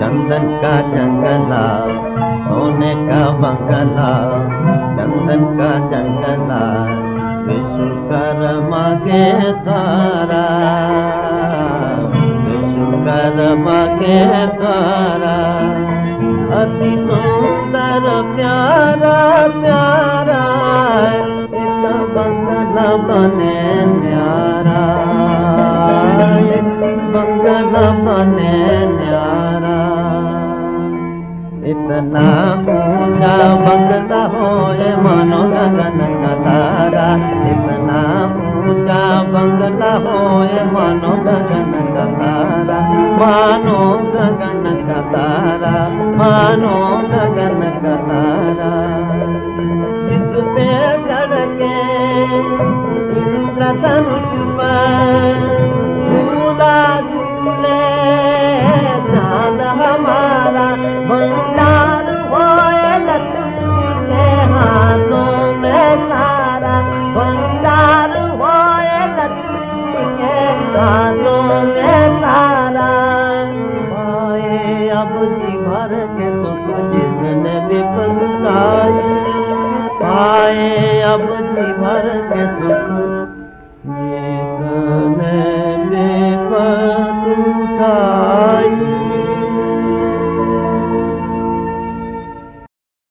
चंदन का जंगला सोने का बंगला चंदन का जंगला विश्वकर्मा के द्वारा विश्वकर्मा के द्वारा, अति सुंदर प्यारा प्यारा इतना ऊँचा बंगला होए मानो गगन का तारा इतना ऊँचा बंगला होए मानो गगन का तारा मानो गगन का तारा मानो गगन का तारा जी भर के सुख जिसने विपल पाए अब जी भर के सुख